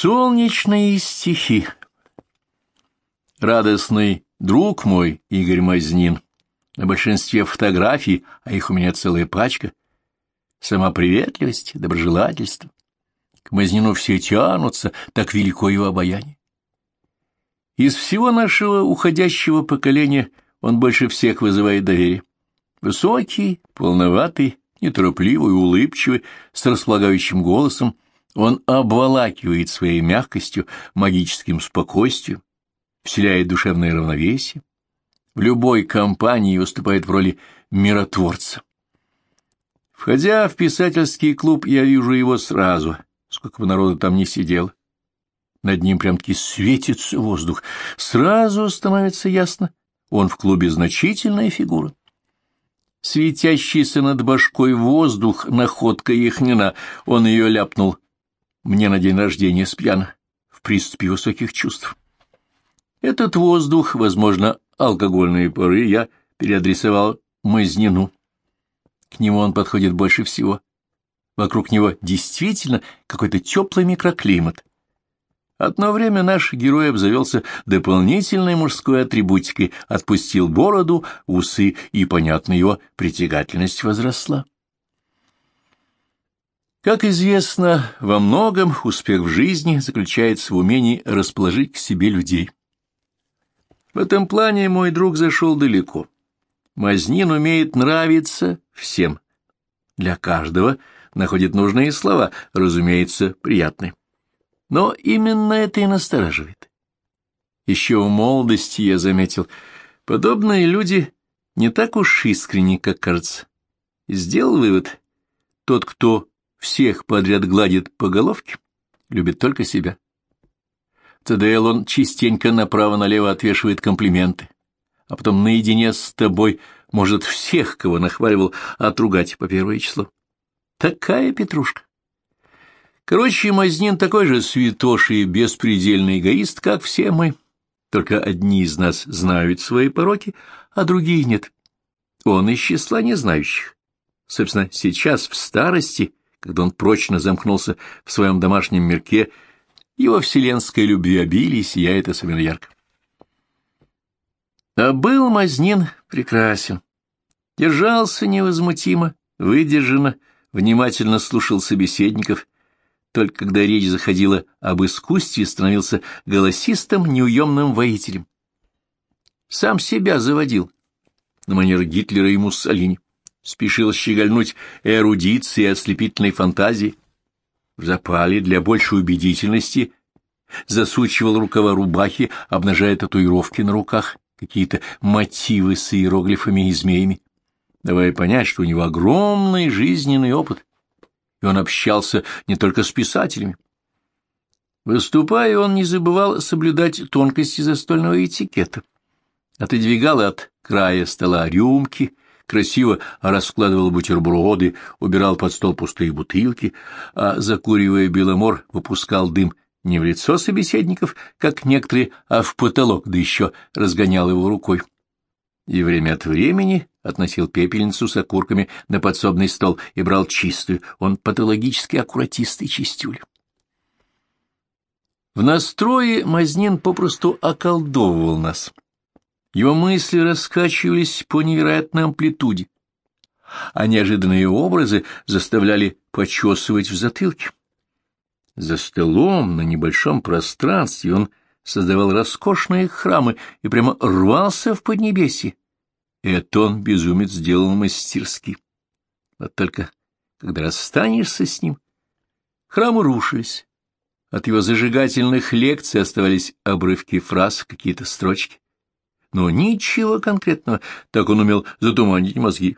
Солнечные стихи. Радостный друг мой Игорь Мазнин. На большинстве фотографий, а их у меня целая пачка, сама приветливость, доброжелательство. К Мазнину все тянутся, так велико его обаяние. Из всего нашего уходящего поколения он больше всех вызывает доверие. Высокий, полноватый, неторопливый, улыбчивый, с располагающим голосом, он обволакивает своей мягкостью, магическим спокойствием, вселяет душевное равновесие. В любой компании выступает в роли миротворца. Входя в писательский клуб, я вижу его сразу, сколько бы народу там не сидело. Над ним прям-таки светится воздух. Сразу становится ясно, он в клубе значительная фигура. Светящийся над башкой воздух, находка Яхнина, он ее ляпнул мне на день рождения спьяна, в приступе высоких чувств. Этот воздух, возможно, алкогольные поры, я переадресовал Мазнину. К нему он подходит больше всего. Вокруг него действительно какой-то теплый микроклимат. Одно время наш герой обзавелся дополнительной мужской атрибутикой, отпустил бороду, усы, и, понятно, его притягательность возросла. Как известно, во многом успех в жизни заключается в умении расположить к себе людей. В этом плане мой друг зашел далеко. Мазнин умеет нравиться всем. Для каждого находит нужные слова, разумеется, приятные. Но именно это и настораживает. Еще в молодости я заметил, подобные люди не так уж искренни, как кажется. Сделал вывод, тот, кто всех подряд гладит по головке, любит только себя. ЦДЛ он частенько направо-налево отвешивает комплименты, а потом наедине с тобой может всех, кого нахваливал, отругать по первое число. Такая петрушка. Короче, Мазнин такой же святош и беспредельный эгоист, как все мы. Только одни из нас знают свои пороки, а другие нет. Он из числа незнающих. Собственно, сейчас, в старости, когда он прочно замкнулся в своем домашнем мирке, его вселенской любви обилие сияет особенно ярко. А был Мазнин прекрасен. Держался невозмутимо, выдержанно, внимательно слушал собеседников, только когда речь заходила об искусстве, становился голосистым, неуемным воителем. Сам себя заводил, на манер Гитлера и Муссолини спешил щегольнуть эрудицией и ослепительной фантазией. В запале для большей убедительности засучивал рукава рубахи, обнажая татуировки на руках, какие-то мотивы с иероглифами и змеями, давая понять, что у него огромный жизненный опыт, и он общался не только с писателями. Выступая, он не забывал соблюдать тонкости застольного этикета. Отодвигал от края стола рюмки, красиво раскладывал бутерброды, убирал под стол пустые бутылки, а, закуривая беломор, выпускал дым не в лицо собеседников, как некоторые, а в потолок, да еще разгонял его рукой. И время от времени относил пепельницу с окурками на подсобный стол и брал чистую, он патологически аккуратистый чистюль. В настрое Мазнин попросту околдовывал нас. Его мысли раскачивались по невероятной амплитуде, а неожиданные образы заставляли почесывать в затылке. За столом на небольшом пространстве он создавал роскошные храмы и прямо рвался в поднебесье. Это он, безумец, сделал мастерски. Вот только, когда расстанешься с ним, храмы рушились. От его зажигательных лекций оставались обрывки фраз, какие-то строчки но ничего конкретного, так он умел затуманить мозги.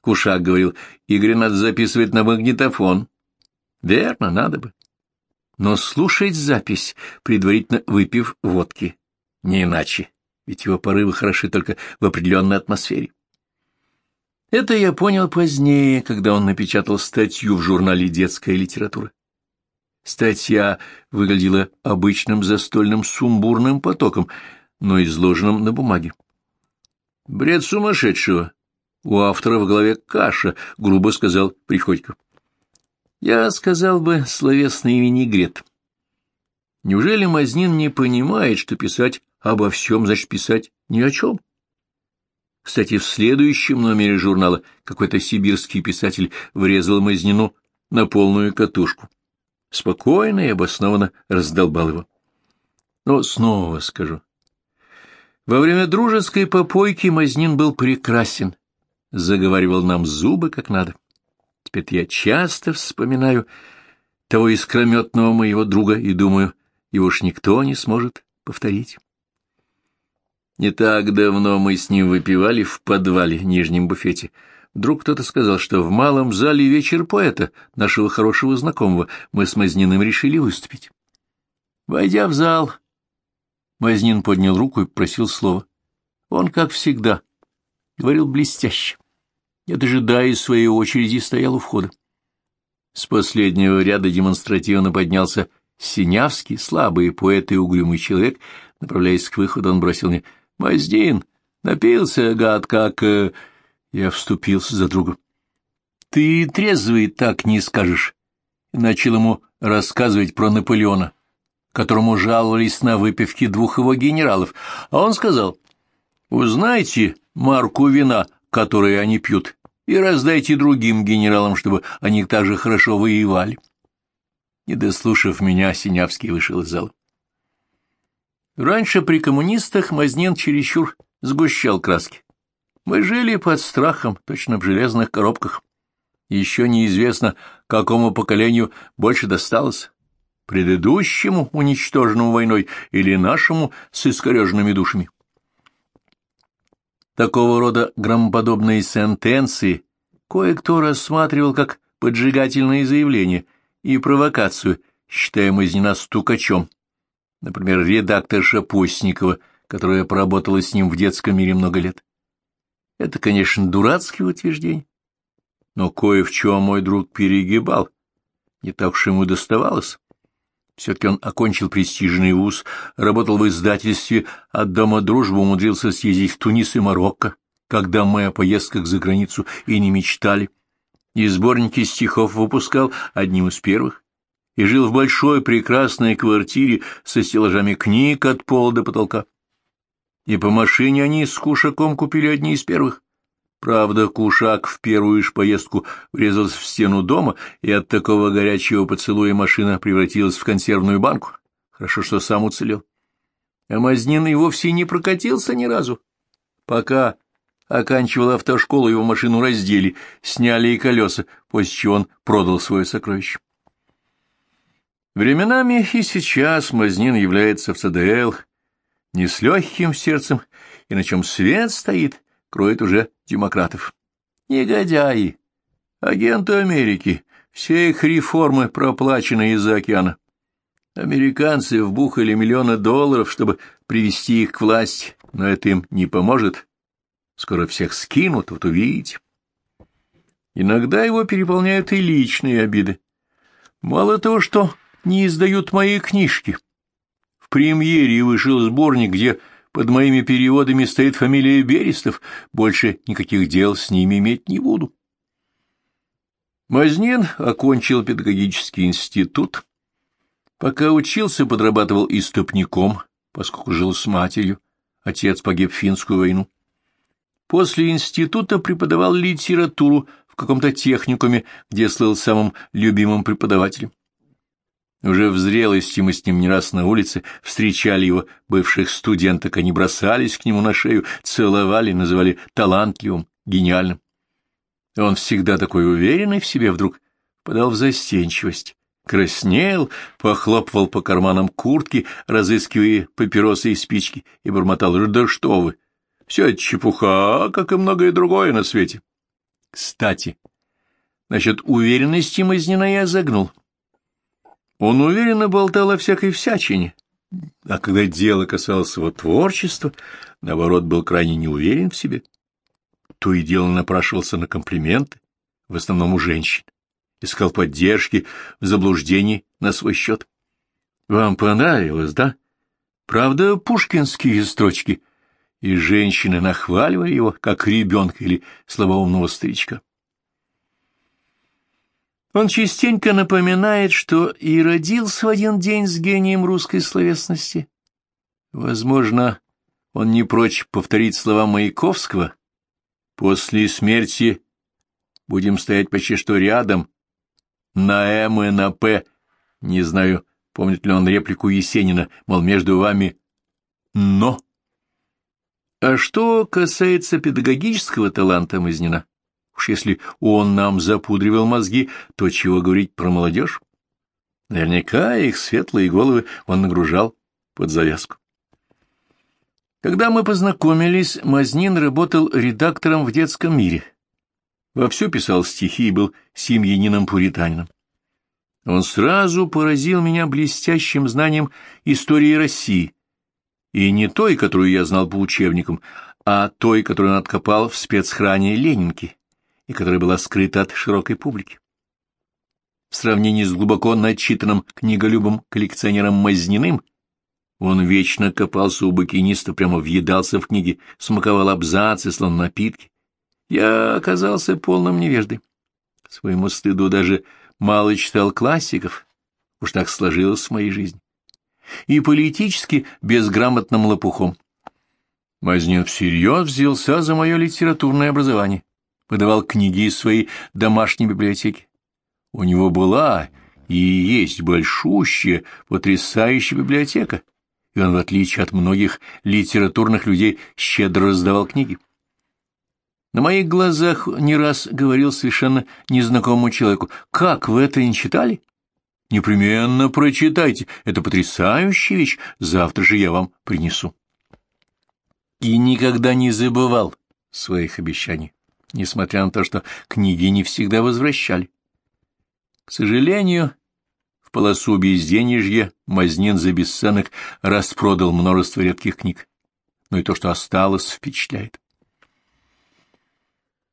Кушак говорил, Игорь надо записывать на магнитофон. Верно, надо бы. Но слушать запись, предварительно выпив водки, не иначе, ведь его порывы хороши только в определенной атмосфере. Это я понял позднее, когда он напечатал статью в журнале «Детская литература». Статья выглядела обычным застольным сумбурным потоком, но изложенном на бумаге. Бред сумасшедшего. У автора в голове каша, грубо сказал Приходько. Я сказал бы словесный винегрет. Неужели Мазнин не понимает, что писать обо всем значит писать ни о чем? Кстати, в следующем номере журнала какой-то сибирский писатель врезал Мазнину на полную катушку. Спокойно и обоснованно раздолбал его. Но снова скажу. Во время дружеской попойки Мазнин был прекрасен, заговаривал нам зубы как надо. Теперь я часто вспоминаю того искрометного моего друга и думаю, его уж никто не сможет повторить. Не так давно мы с ним выпивали в подвале, нижнем буфете. Вдруг кто-то сказал, что в малом зале вечер поэта, нашего хорошего знакомого, мы с Мазниным решили выступить. Войдя в зал, Мазнин поднял руку и просил слова. Он, как всегда, говорил блестяще. Я, дожидаясь своей очереди, стоял у входа. С последнего ряда демонстративно поднялся Синявский, слабый поэт и угрюмый человек. Направляясь к выходу, он бросил мне «Маздин, напился, гад, как...» э, Я вступился за друга. «Ты трезвый так не скажешь», начал ему рассказывать про Наполеона, которому жаловались на выпивки двух его генералов, а он сказал, «Узнайте марку вина, которое они пьют, и раздайте другим генералам, чтобы они так же хорошо воевали». Не дослушав меня, Синявский вышел из зала. Раньше при коммунистах Мазнин чересчур сгущал краски. Мы жили под страхом, точно в железных коробках. Еще неизвестно, какому поколению больше досталось — предыдущему, уничтоженному войной, или нашему с искореженными душами. Такого рода громоподобные сентенции кое-кто рассматривал как поджигательные заявления и провокацию, считая Мазнина стукачом, например, редакторша Постникова, которая поработала с ним в детском мире много лет. Это, конечно, дурацкие утверждения, но кое в чем мой друг перегибал, не так уж ему доставалось. Все-таки он окончил престижный вуз, работал в издательстве, от Дома дружбы умудрился съездить в Тунис и Марокко, когда мы о поездках за границу и не мечтали, и сборники стихов выпускал одним из первых и жил в большой прекрасной квартире со стеллажами книг от пола до потолка. И по машине они с Кушаком купили одни из первых. Правда, Кушак в первую ж поездку врезался в стену дома, и от такого горячего поцелуя машина превратилась в консервную банку. Хорошо, что сам уцелел. А Мазнин и вовсе не прокатился ни разу. Пока оканчивал автошколу, его машину раздели, сняли и колеса, после чего он продал свое сокровище. Временами и сейчас Мазнин является в ЦДЛ не с легким сердцем, и на чем свет стоит, кроет уже демократов. Негодяи, агенты Америки, все их реформы проплачены из-за океана. Американцы вбухали миллионы долларов, чтобы привести их к власти, но это им не поможет. Скоро всех скинут, вот увидите. Иногда его переполняют и личные обиды. Мало того, что не издают мои книжки. В премьере вышел сборник, где под моими переводами стоит фамилия Берестов, больше никаких дел с ними иметь не буду. Мазнин окончил педагогический институт. Пока учился, подрабатывал истопником, поскольку жил с матерью. Отец погиб в финскую войну. После института преподавал литературу в каком-то техникуме, где слыл самым любимым преподавателем. Уже в зрелости мы с ним не раз на улице встречали его, бывших студенток, они бросались к нему на шею, целовали, называли талантливым, гениальным. Он всегда такой уверенный в себе вдруг подал в застенчивость, краснел, похлопывал по карманам куртки, разыскивая папиросы и спички, и бормотал «Да что вы! Все это чепуха, как и многое другое на свете». Кстати, насчет уверенности Мазнина я загнул. Он уверенно болтал о всякой всячине, а когда дело касалось его творчества, наоборот, был крайне неуверен в себе. То и дело напрашивался на комплименты, в основном у женщин, искал поддержки в заблуждении на свой счет. Вам понравилось, да? Правда, пушкинские строчки? И женщины нахваливали его, как ребенка или слабоумного старичка. Он частенько напоминает, что и родился в один день с гением русской словесности. Возможно, он не прочь повторить слова Маяковского. После смерти будем стоять почти что рядом, на М и на П. Не знаю, помнит ли он реплику Есенина, мол, между вами «но». А что касается педагогического таланта Мазнина, уж если он нам запудривал мозги, то чего говорить про молодежь? Наверняка их светлые головы он нагружал под завязку. Когда мы познакомились, Мазнин работал редактором в детском мире. Вовсю писал стихи и был семьянином-пуританином. Он сразу поразил меня блестящим знанием истории России, и не той, которую я знал по учебникам, а той, которую он откопал в спецхране Ленинки, и которая была скрыта от широкой публики. В сравнении с глубоко начитанным книголюбом коллекционером Мазниным, он вечно копался у букиниста, прямо въедался в книги, смаковал абзацы, словно напитки. Я оказался полным невеждой. Своему стыду даже мало читал классиков, уж так сложилось в моей жизни. И политически безграмотным лопухом. Мазнин всерьез взялся за мое литературное образование, выдавал книги из своей домашней библиотеки. У него была и есть большущая, потрясающая библиотека, и он, в отличие от многих литературных людей, щедро раздавал книги. На моих глазах не раз говорил совершенно незнакомому человеку, «Как, вы это не читали?» «Непременно прочитайте, это потрясающая вещь, завтра же я вам принесу». И никогда не забывал своих обещаний, несмотря на то, что книги не всегда возвращали. К сожалению, в полосу безденежья Мазнин за бесценок распродал множество редких книг, но и то, что осталось, впечатляет.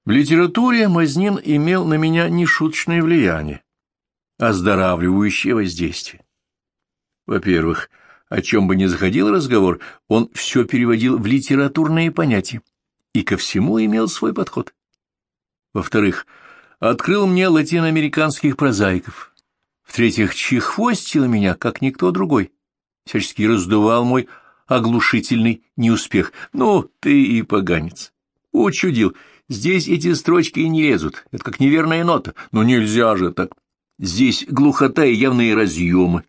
В литературе Мазнин имел на меня нешуточное влияние, оздоравливающее воздействие. Во-первых, о чем бы ни заходил разговор, он все переводил в литературные понятия и ко всему имел свой подход. Во-вторых, открыл мне латиноамериканских прозаиков, в-третьих, чехвостил меня, как никто другой. Всячески раздувал мой оглушительный неуспех. Ну, ты и поганец. Учудил. Здесь эти строчки и не лезут. Это как неверная нота. Но нельзя же так. Здесь глухота и явные разъемы.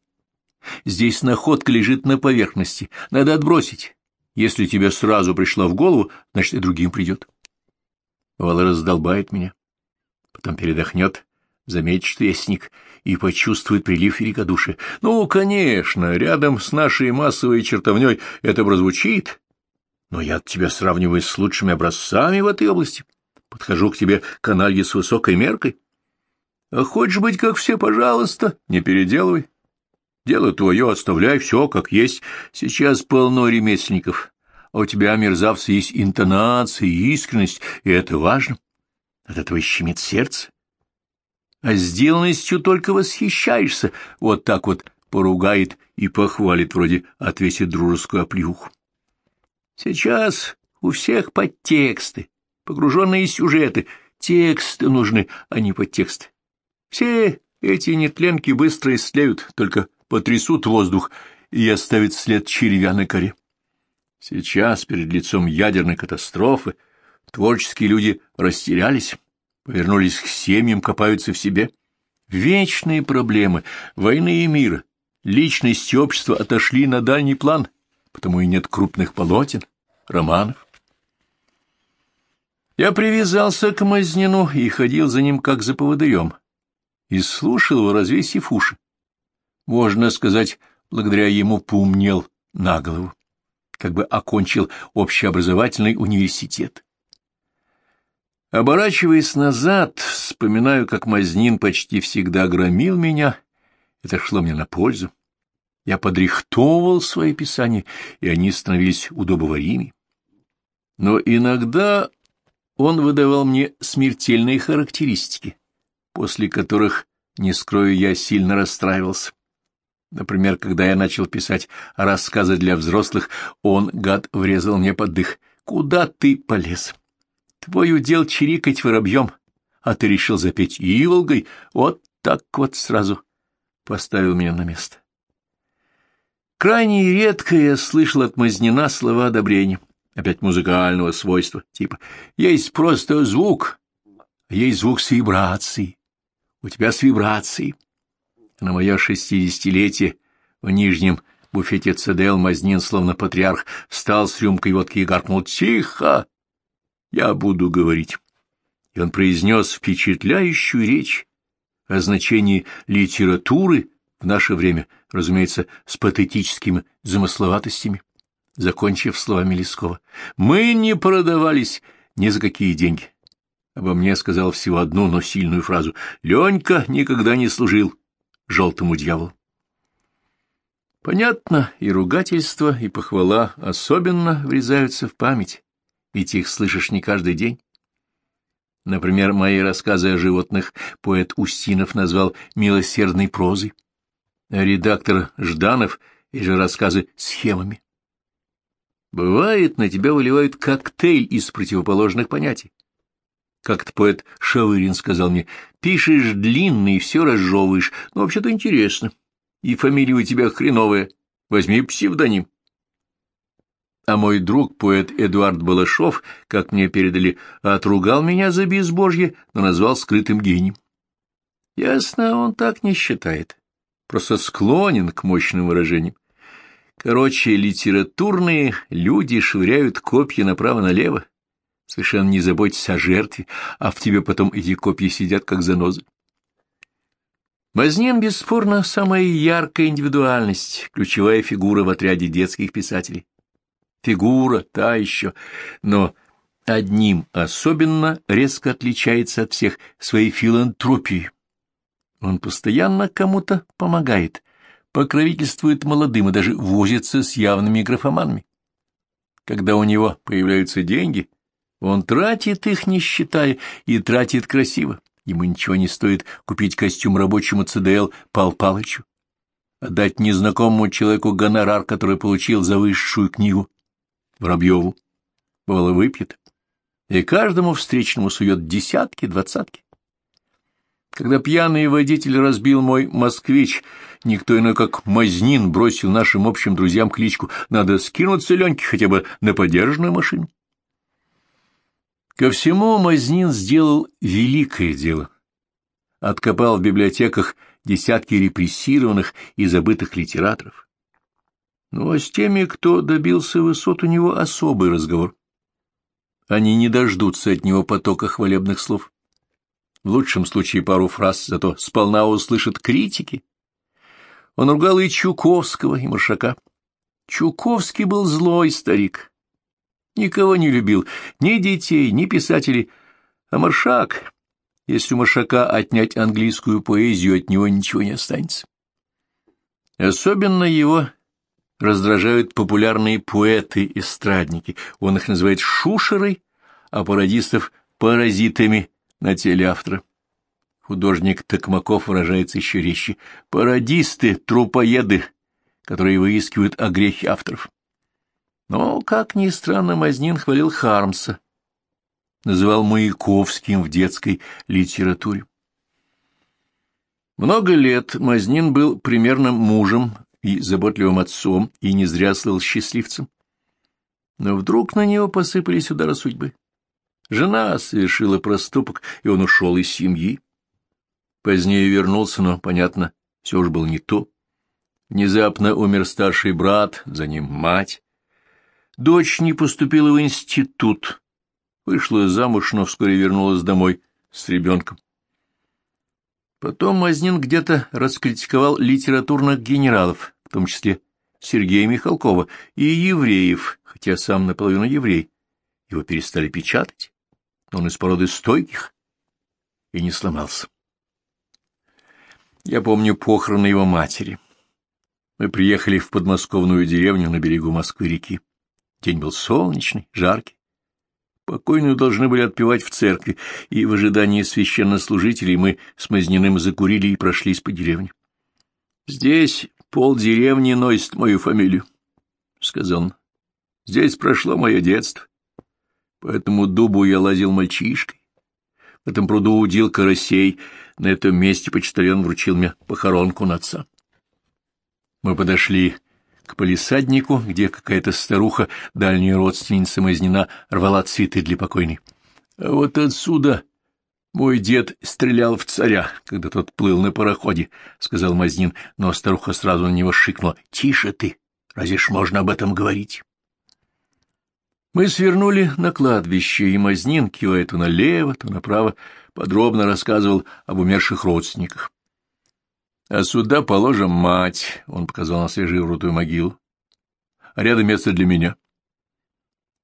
Здесь находка лежит на поверхности. Надо отбросить. Если тебе сразу пришла в голову, значит, и другим придет. Вала раздолбает меня. Потом передохнет, заметит, что я сник, и почувствует прилив великодушия. Ну, конечно, рядом с нашей массовой чертовней это прозвучит, но я тебя сравниваю с лучшими образцами в этой области. Подхожу к тебе каналье с высокой меркой. А хочешь быть как все, пожалуйста, не переделывай. Дело твое, оставляй все как есть. Сейчас полно ремесленников, а у тебя, мерзавцы, есть интонация и искренность, и это важно. От этого щемит сердце а сделанностью только восхищаешься, вот так вот поругает и похвалит, вроде отвесит дружескую оплюху. Сейчас у всех подтексты, погруженные сюжеты, тексты нужны, а не подтексты. Все эти нетленки быстро исслеют, только потрясут воздух и оставят след червя на коре. Сейчас, перед лицом ядерной катастрофы, творческие люди растерялись повернулись к семьям, копаются в себе. Вечные проблемы войны и мира, личности общества отошли на дальний план, потому и нет крупных полотен, романов. Я привязался к Мазнину и ходил за ним как за поводырем, и слушал его, развесив уши. Можно сказать, благодаря ему поумнел на голову, как бы окончил общеобразовательный университет. Оборачиваясь назад, вспоминаю, как Мазнин почти всегда громил меня. Это шло мне на пользу. Я подрихтовывал свои писания, и они становились удобоваримы. Но иногда он выдавал мне смертельные характеристики, после которых, не скрою, я сильно расстраивался. Например, когда я начал писать рассказы для взрослых, он, гад, врезал мне под дых. «Куда ты полез?» Твой удел чирикать воробьем, а ты решил запеть иволгой. Вот так вот сразу поставил меня на место. Крайне редко я слышал от Мазнина слова одобрения, опять музыкального свойства, типа «есть просто звук, а есть звук с вибрацией, у тебя с вибрацией». На мое шестидесятилетие в нижнем буфете ЦДЛ Мазнин, словно патриарх, встал с рюмкой водки и гаркнул «Тихо! Я буду говорить». И он произнес впечатляющую речь о значении литературы в наше время, разумеется, с патетическими замысловатостями, закончив словами Лескова. «Мы не продавались ни за какие деньги». Обо мне сказал всего одну, но сильную фразу. «Ленька никогда не служил желтому дьяволу». Понятно, и ругательство, и похвала особенно врезаются в память, ведь их слышишь не каждый день. Например, мои рассказы о животных поэт Устинов назвал «милосердной прозой», а редактор Жданов — и же рассказы схемами. Бывает, на тебя выливают коктейль из противоположных понятий. Как-то поэт Шавырин сказал мне, пишешь длинно и все разжевываешь, но вообще-то интересно. И фамилия у тебя хреновая, возьми псевдоним. А мой друг, поэт Эдуард Балашов, как мне передали, отругал меня за безбожье, но назвал скрытым гением. Ясно, он так не считает, просто склонен к мощным выражениям. Короче, литературные люди швыряют копья направо-налево, совершенно не заботясь о жертве, а в тебе потом эти копья сидят как занозы. Мазнин, бесспорно, самая яркая индивидуальность, ключевая фигура в отряде детских писателей. Фигура та еще, но одним особенно резко отличается от всех своей филантропией. Он постоянно кому-то помогает, покровительствует молодым и даже возится с явными графоманами. Когда у него появляются деньги, он тратит их, не считая, и тратит красиво. Ему ничего не стоит купить костюм рабочему ЦДЛ Пал Палычу, отдать незнакомому человеку гонорар, который получил за высшую книгу, Воробьеву. Бывало, выпьет, и каждому встречному сует десятки, двадцатки. Когда пьяный водитель разбил мой москвич, никто иной, как Мазнин, бросил нашим общим друзьям кличку «Надо скинуться Леньке хотя бы на подержанную машину». Ко всему Мазнин сделал великое дело. Откопал в библиотеках десятки репрессированных и забытых литераторов. Но с теми, кто добился высот, у него особый разговор. Они не дождутся от него потока хвалебных слов. В лучшем случае пару фраз, зато сполна услышат критики. Он ругал и Чуковского, и Маршака. Чуковский был злой старик, Никого не любил, ни детей, ни писателей. А Маршак, если у Маршака отнять английскую поэзию, от него ничего не останется. Особенно его раздражают популярные поэты-эстрадники. Он их называет шушерой, а пародистов — паразитами на теле автора. Художник Токмаков выражается еще резче. Пародисты, трупоеды, которые выискивают о грехе авторов. Но, как ни странно, Мазнин хвалил Хармса, называл Маяковским в детской литературе. Много лет Мазнин был примерным мужем и заботливым отцом, и не зря стал счастливцем. Но вдруг на него посыпались удары судьбы. Жена совершила проступок, и он ушел из семьи. Позднее вернулся, но, понятно, все же было не то. Внезапно умер старший брат, за ним мать. Дочь не поступила в институт, вышла замуж, но вскоре вернулась домой с ребенком. Потом Мазнин где-то раскритиковал литературных генералов, в том числе Сергея Михалкова, и евреев, хотя сам наполовину еврей. Его перестали печатать, он из породы стойких и не сломался. Я помню похороны его матери. Мы приехали в подмосковную деревню на берегу Москвы-реки. День был солнечный, жаркий. Покойную должны были отпевать в церкви, и в ожидании священнослужителей мы с Мазниным закурили и прошлись по деревне. — Здесь пол деревни носит мою фамилию, — сказал он. — Здесь прошло мое детство. По этому дубу я лазил мальчишкой. В этом пруду удил карасей. На этом месте почтальон вручил мне похоронку на отца. Мы подошли к полисаднику, где какая-то старуха, дальняя родственница Мазнина, рвала цветы для покойной. А вот отсюда мой дед стрелял в царя, когда тот плыл на пароходе, — сказал Мазнин, но старуха сразу на него шикнула. — Тише ты! Разве ж можно об этом говорить? Мы свернули на кладбище, и Мазнин, кивая то налево, то направо, подробно рассказывал об умерших родственниках. А сюда положим мать, — он показал на свежеврутую могилу. А рядом место для меня.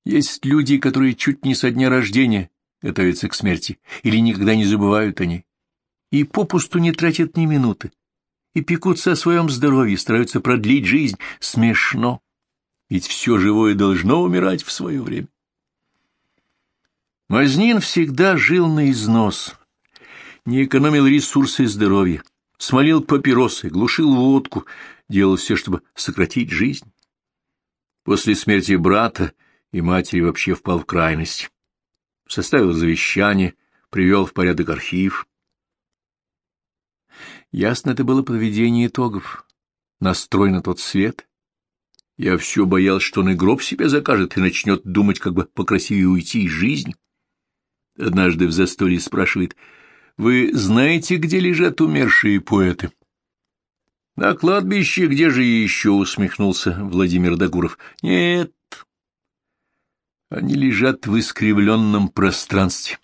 Есть люди, которые чуть не со дня рождения готовятся к смерти или никогда не забывают о ней. И попусту не тратят ни минуты. И пекутся о своем здоровье, стараются продлить жизнь. Смешно. Ведь все живое должно умирать в свое время. Мазнин всегда жил на износ, не экономил ресурсы здоровья смолил папиросы, глушил водку, делал все, чтобы сократить жизнь. После смерти брата и матери вообще впал в крайность. Составил завещание, привел в порядок архив. Ясно, это было подведение итогов, настрой на тот свет. Я все боялся, что он и гроб себе закажет и начнет думать, как бы покрасивее уйти из жизни. Однажды в застолье спрашивает — вы знаете, где лежат умершие поэты? — На кладбище, где же еще? — усмехнулся Владимир Дагуров. — Нет. Они лежат в искривленном пространстве.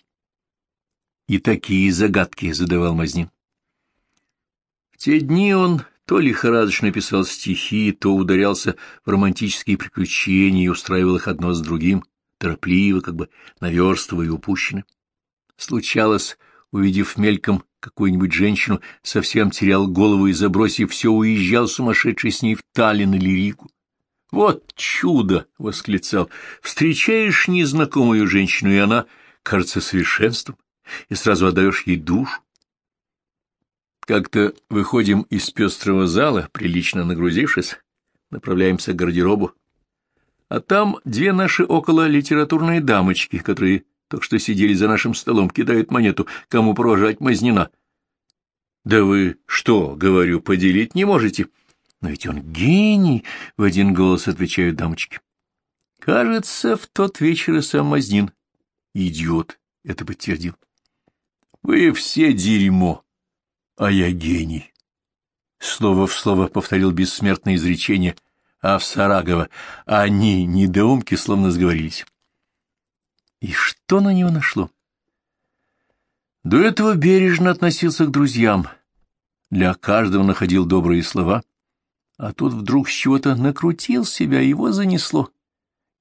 И такие загадки задавал Мазнин. В те дни он то лихорадочно писал стихи, то ударялся в романтические приключения и устраивал их одно с другим, торопливо, как бы наверстывая упущенное. Случалось, увидев мельком какую-нибудь женщину, совсем терял голову и, забросив все, уезжал сумасшедший с ней в Таллин или Рику. «Вот чудо!» — восклицал. «Встречаешь незнакомую женщину, и она кажется совершенством, и сразу отдаешь ей душу. Как-то выходим из пестрого зала, прилично нагрузившись, направляемся к гардеробу, а там две наши около литературные дамочки, которые так что сидели за нашим столом, кидают монету, кому провожать Мазнина. — Да вы что, говорю, поделить не можете? — Но ведь он гений, — в один голос отвечают дамочки. Кажется, в тот вечер и сам Мазнин, идиот, это подтвердил. — Вы все дерьмо, а я гений. Слово в слово повторил бессмертное изречение Авсарагова. Они, недоумки, словно сговорились. И что на него нашло? До этого бережно относился к друзьям. Для каждого находил добрые слова. А тут вдруг с чего-то накрутил себя, его занесло.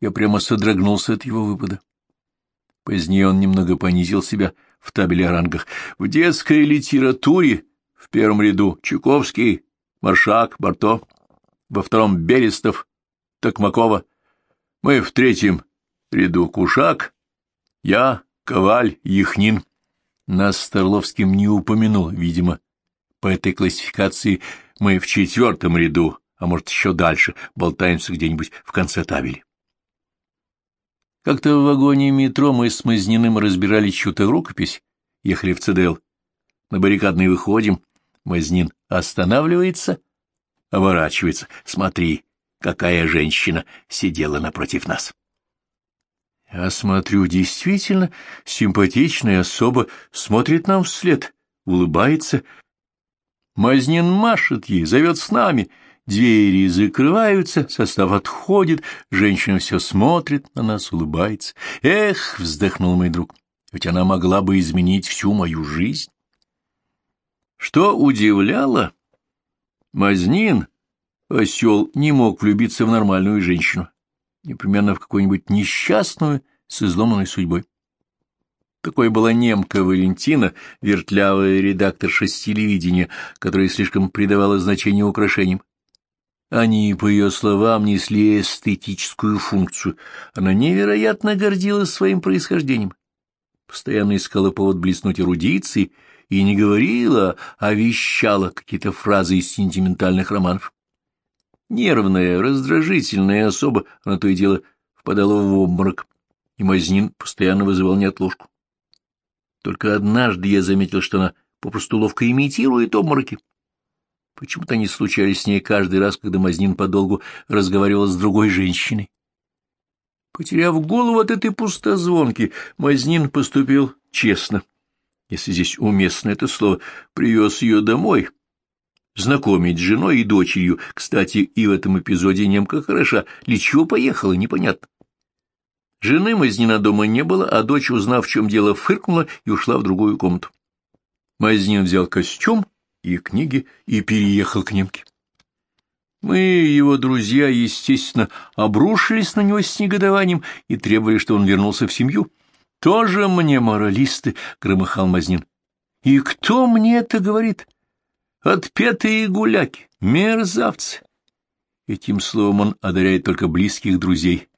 Я прямо содрогнулся от его выпада. Позднее он немного понизил себя в табеле о рангах. В детской литературе в первом ряду Чуковский, Маршак, Барто, во втором Берестов, Токмакова. Мы в третьем ряду Кушак, я, Коваль, Яхнин. Нас Старловским не упомянул, видимо. По этой классификации мы в четвертом ряду, а может, еще дальше, болтаемся где-нибудь в конце табели. Как-то в вагоне метро мы с Мазниным разбирали чью-то рукопись, ехали в ЦДЛ. На баррикадный выходим, Мазнин останавливается, оборачивается. Смотри, какая женщина сидела напротив нас. Я смотрю, действительно, симпатичная особа смотрит нам вслед, улыбается. Мазнин машет ей, зовет с нами. Двери закрываются, состав отходит, женщина все смотрит на нас, улыбается. Эх, вздохнул мой друг, ведь она могла бы изменить всю мою жизнь. Что удивляло, Мазнин, осел, не мог влюбиться в нормальную женщину непременно в какую-нибудь несчастную с изломанной судьбой. Такой была немка Валентина, вертлявая редакторша с телевидения, которая слишком придавала значение украшениям. Они, по ее словам, несли эстетическую функцию. Она невероятно гордилась своим происхождением. Постоянно искала повод блеснуть эрудицией и не говорила, а вещала какие-то фразы из сентиментальных романов. Нервная, раздражительная особа, она то и дело впадала в обморок, и Мазнин постоянно вызывал неотложку. Только однажды я заметил, что она попросту ловко имитирует обмороки. Почему-то они случались с ней каждый раз, когда Мазнин подолгу разговаривал с другой женщиной. Потеряв голову от этой пустозвонки, Мазнин поступил честно. Если здесь уместно это слово, привез ее домой, знакомить с женой и дочерью. Кстати, и в этом эпизоде немка хороша. Для чего поехала, непонятно. Жены Мазнина дома не было, а дочь, узнав, в чем дело, фыркнула и ушла в другую комнату. Мазнин взял костюм и книги и переехал к немке. Мы, его друзья, естественно, обрушились на него с негодованием и требовали, что он вернулся в семью. «Тоже мне моралисты!» — громыхал Мазнин. «И кто мне это говорит?» «Отпетые гуляки, мерзавцы!» Этим словом он одаряет только близких друзей,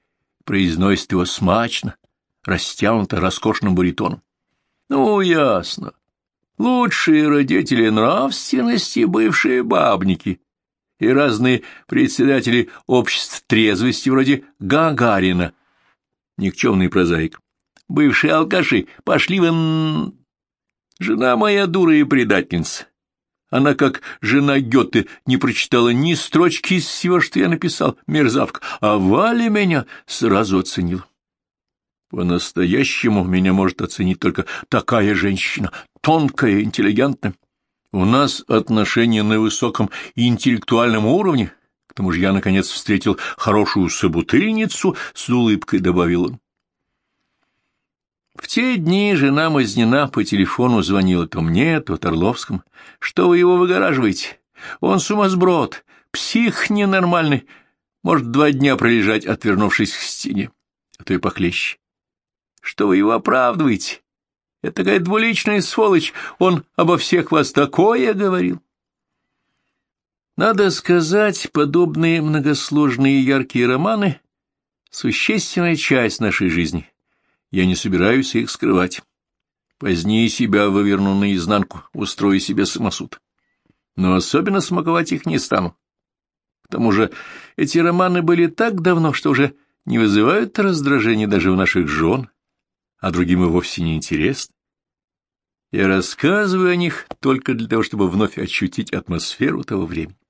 произносит его смачно, растянуто роскошным баритоном. «Ну, ясно. Лучшие родители нравственности — бывшие бабники» и разные председатели обществ трезвости вроде Гагарина, никчемный прозаик. Бывшие алкаши пошли в... Жена моя дура и предательница. Она, как жена Гёте, не прочитала ни строчки из всего, что я написал, мерзавка, а Валя меня сразу оценила. По-настоящему меня может оценить только такая женщина, тонкая, интеллигентная. У нас отношения на высоком интеллектуальном уровне. К тому же я, наконец, встретил хорошую собутыльницу, с улыбкой добавил он. В те дни жена Мазнина по телефону звонила то мне, то Торловскому. Что вы его выгораживаете? Он сумасброд, псих ненормальный. Может, два дня пролежать, отвернувшись к стене, а то и похлеще. Что вы его оправдываете? Это такая двуличная сволочь, он обо всех вас такое говорил. Надо сказать, подобные многосложные яркие романы — существенная часть нашей жизни. Я не собираюсь их скрывать. Позднее себя выверну наизнанку, устрою себе самосуд. Но особенно смаковать их не стану. К тому же эти романы были так давно, что уже не вызывают раздражения даже у наших жен, а другим и вовсе не интересно. Я рассказываю о них только для того, чтобы вновь ощутить атмосферу того времени.